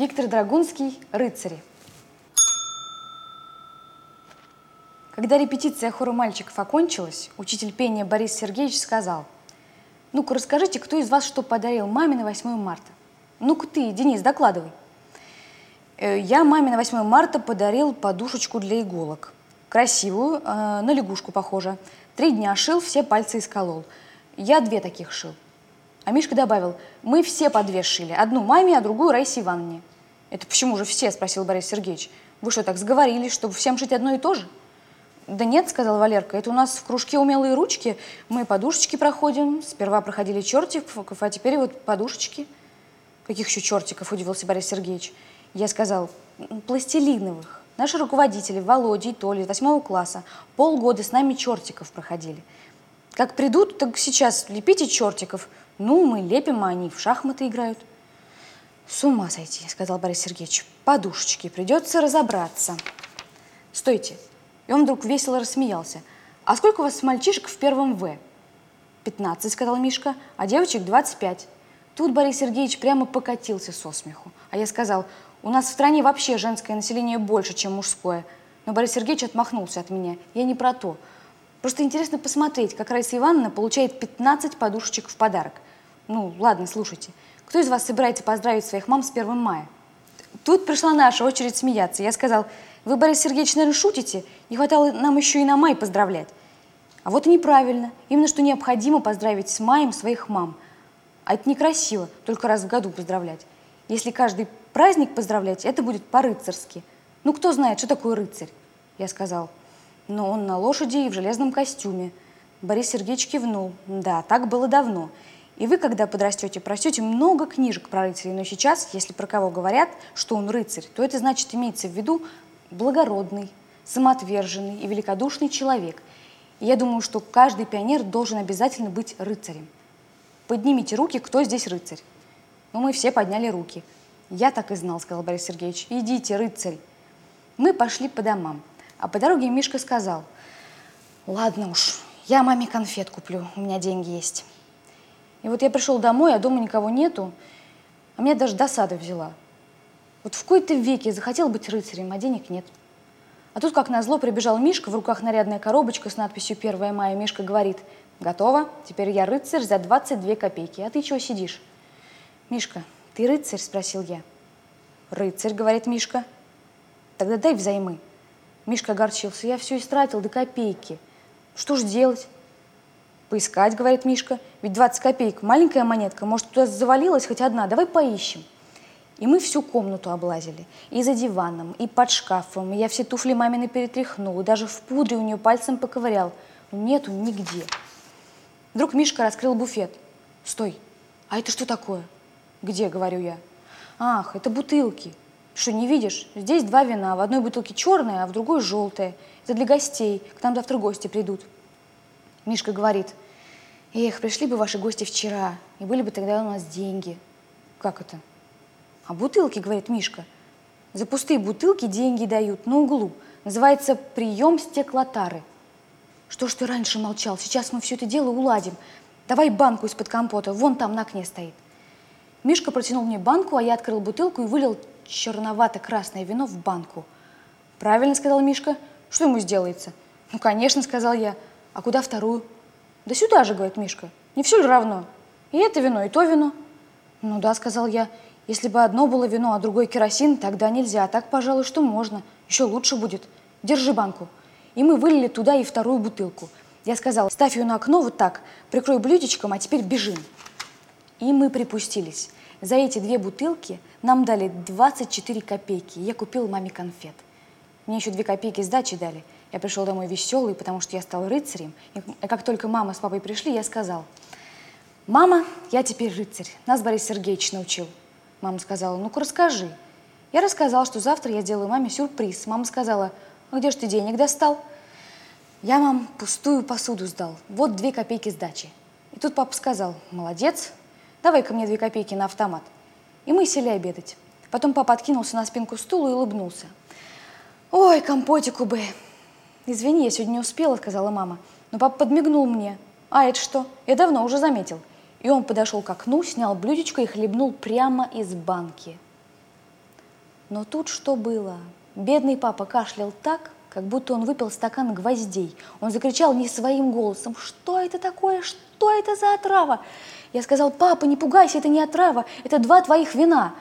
Виктор Драгунский «Рыцари». Когда репетиция хора мальчиков окончилась, учитель пения Борис Сергеевич сказал, «Ну-ка, расскажите, кто из вас что подарил маме на 8 марта? Ну-ка ты, Денис, докладывай». «Э, Я маме на 8 марта подарил подушечку для иголок. Красивую, э, на лягушку похожа. Три дня шил, все пальцы исколол. Я две таких шил. А Мишка добавил, мы все по две шили. Одну маме, а другую Раисе Ивановне. Это почему же все, спросил Борис Сергеевич. Вы что, так сговорились, чтобы всем шить одно и то же? Да нет, сказал Валерка, это у нас в кружке умелые ручки. Мы подушечки проходим. Сперва проходили чертиков, а теперь вот подушечки. Каких еще чертиков, удивился Борис Сергеевич. Я сказал, пластилиновых. Наши руководители, Володя и Толя, из восьмого класса, полгода с нами чертиков проходили. Как придут, так сейчас лепите чертиков. Ну, мы лепим, а они в шахматы играют. С ума сойти, сказал Борис Сергеевич. Подушечки, придется разобраться. Стойте. И он вдруг весело рассмеялся. А сколько у вас мальчишек в первом В? 15, сказал Мишка, а девочек 25. Тут Борис Сергеевич прямо покатился со смеху. А я сказал, у нас в стране вообще женское население больше, чем мужское. Но Борис Сергеевич отмахнулся от меня. Я не про то. Просто интересно посмотреть, как Раиса Ивановна получает 15 подушечек в подарок. Ну, ладно, слушайте. Кто из вас собирается поздравить своих мам с 1 мая? Тут пришла наша очередь смеяться. Я сказал, вы, Борис Сергеевич, наверное, шутите? Не хватало нам еще и на май поздравлять. А вот и неправильно. Именно что необходимо поздравить с маем своих мам. А это некрасиво, только раз в году поздравлять. Если каждый праздник поздравлять, это будет по-рыцарски. Ну, кто знает, что такое рыцарь? Я сказал, но он на лошади и в железном костюме. Борис Сергеевич кивнул. Да, так было давно. И вы, когда подрастете, прочтете много книжек про рыцарей. Но сейчас, если про кого говорят, что он рыцарь, то это значит имеется в виду благородный, самоотверженный и великодушный человек. И я думаю, что каждый пионер должен обязательно быть рыцарем. Поднимите руки, кто здесь рыцарь. Ну, мы все подняли руки. Я так и знал, сказал Борис Сергеевич. Идите, рыцарь. Мы пошли по домам. А по дороге Мишка сказал, ладно уж, я маме конфет куплю, у меня деньги есть. И вот я пришел домой, а дома никого нету, а меня даже досада взяла. Вот в какой-то веке захотел быть рыцарем, а денег нет. А тут, как назло, прибежал Мишка, в руках нарядная коробочка с надписью «1 мая». Мишка говорит, готово, теперь я рыцарь за 22 копейки, а ты чего сидишь? Мишка, ты рыцарь? Спросил я. Рыцарь, говорит Мишка. Тогда дай взаймы. Мишка огорчился. Я все истратил до копейки. Что ж делать? Поискать, говорит Мишка. Ведь 20 копеек, маленькая монетка. Может, туда завалилась хоть одна. Давай поищем. И мы всю комнату облазили. И за диваном, и под шкафом. И я все туфли мамины перетряхнул. И даже в пудре у нее пальцем поковырял. Но нету нигде. Вдруг Мишка раскрыл буфет. Стой, а это что такое? Где, говорю я. Ах, это бутылки. Что, не видишь? Здесь два вина. В одной бутылке черное, а в другой желтое. Это для гостей. К нам завтра гости придут. Мишка говорит, эх, пришли бы ваши гости вчера, и были бы тогда у нас деньги. Как это? А бутылки, говорит Мишка. За пустые бутылки деньги дают на углу. Называется прием стеклотары. Что ж ты раньше молчал? Сейчас мы все это дело уладим. Давай банку из-под компота, вон там на окне стоит. Мишка протянул мне банку, а я открыл бутылку и вылил черновато-красное вино в банку. «Правильно», — сказал Мишка. «Что ему сделается?» «Ну, конечно», — сказал я. «А куда вторую?» «Да сюда же», — говорит Мишка. «Не все ли равно? И это вино, и то вино». «Ну да», — сказал я. «Если бы одно было вино, а другое керосин, тогда нельзя. А так, пожалуй, что можно. Еще лучше будет. Держи банку». И мы вылили туда и вторую бутылку. Я сказал, ставь ее на окно вот так, прикрой блюдечком, а теперь бежим. И мы припустились. За эти две бутылки нам дали 24 копейки. Я купил маме конфет. Мне еще две копейки сдачи дали. Я пришел домой веселый, потому что я стал рыцарем. И как только мама с папой пришли, я сказал, «Мама, я теперь рыцарь. Нас Борис Сергеевич научил». Мама сказала, «Ну-ка расскажи». Я рассказал, что завтра я делаю маме сюрприз. Мама сказала, «А где же ты денег достал?» Я, мам, пустую посуду сдал. Вот две копейки сдачи. И тут папа сказал, «Молодец, давай-ка мне две копейки на автомат». И мы сели обедать. Потом папа откинулся на спинку стула и улыбнулся. «Ой, компотику бы!» «Извини, я сегодня не успела», — сказала мама. Но папа подмигнул мне. «А это что? Я давно уже заметил». И он подошел к окну, снял блюдечко и хлебнул прямо из банки. Но тут что было? Бедный папа кашлял так, как будто он выпил стакан гвоздей. Он закричал не своим голосом, что это такое, что это за отрава? Я сказал, папа, не пугайся, это не отрава, это два твоих вина.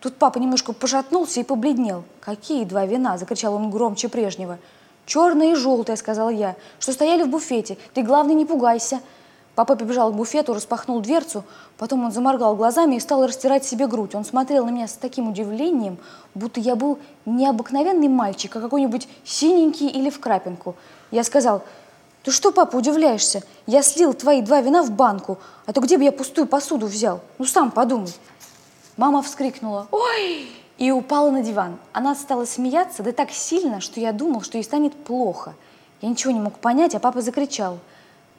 Тут папа немножко пожатнулся и побледнел. «Какие два вина?» – закричал он громче прежнего. «Черное и желтое», – сказал я, – «что стояли в буфете. Ты, главное, не пугайся». Папа побежал к буфету, распахнул дверцу, потом он заморгал глазами и стал растирать себе грудь. Он смотрел на меня с таким удивлением, будто я был не обыкновенный мальчик, а какой-нибудь синенький или в крапинку. Я сказал, «Ты что, папа, удивляешься? Я слил твои два вина в банку, а то где бы я пустую посуду взял? Ну, сам подумай». Мама вскрикнула «Ой!» И упала на диван. Она стала смеяться, да так сильно, что я думал, что ей станет плохо. Я ничего не мог понять, а папа закричал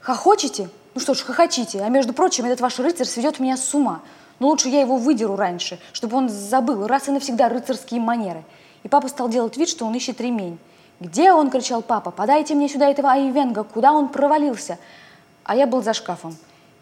«Хохочете? Ну что ж, хохочите, а между прочим, этот ваш рыцарь сведет меня с ума. Но лучше я его выдеру раньше, чтобы он забыл раз и навсегда рыцарские манеры». И папа стал делать вид, что он ищет ремень. «Где он?» – кричал папа. «Подайте мне сюда этого Айвенга! Куда он провалился?» А я был за шкафом.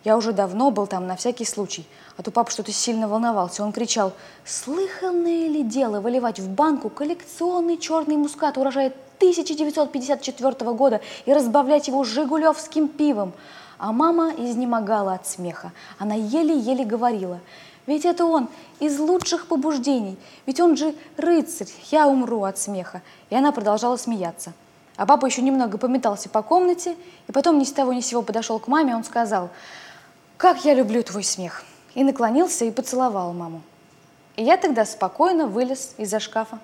Я уже давно был там на всякий случай. А то папа что-то сильно волновался. Он кричал, слыханное ли дело выливать в банку коллекционный черный мускат урожая 1954 года и разбавлять его жигулевским пивом. А мама изнемогала от смеха. Она еле-еле говорила, ведь это он из лучших побуждений, ведь он же рыцарь, я умру от смеха. И она продолжала смеяться. А папа еще немного пометался по комнате, и потом ни с того ни с сего подошел к маме, он сказал – «Как я люблю твой смех!» И наклонился и поцеловал маму. И я тогда спокойно вылез из-за шкафа.